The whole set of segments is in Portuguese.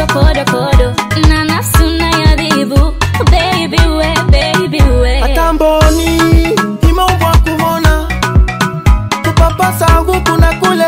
só coro, coro Na nasu na yadibu Baby we, baby we. Atamboni, imo wakuhona Tupapa sagu kuna kule.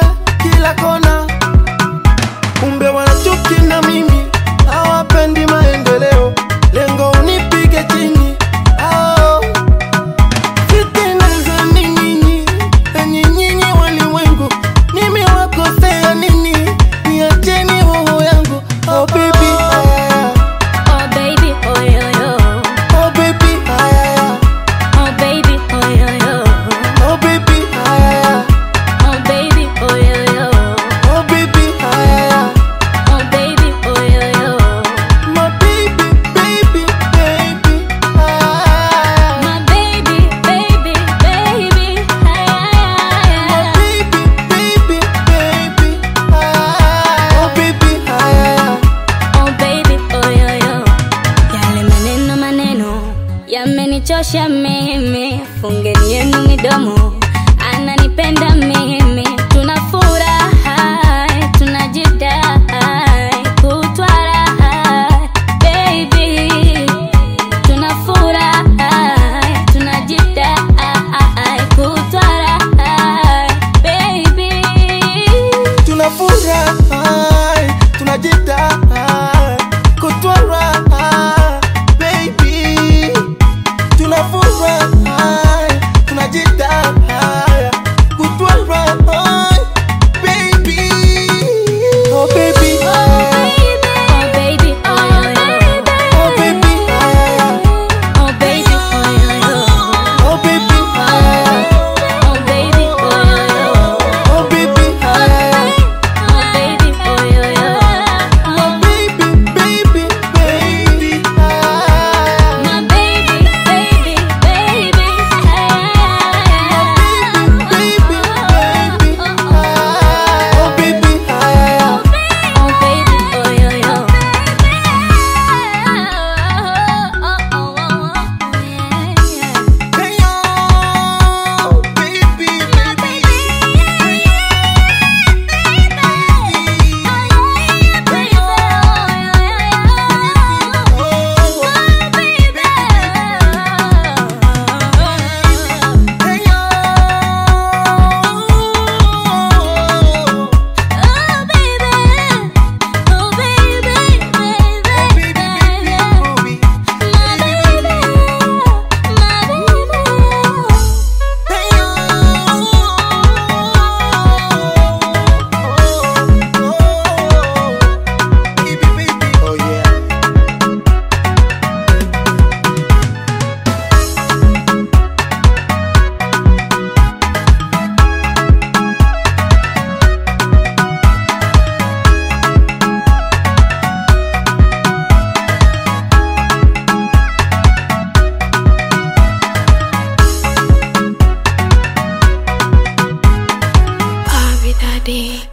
Umenichosha meme, fungeni yenu midomo, ananipenda mimi. body.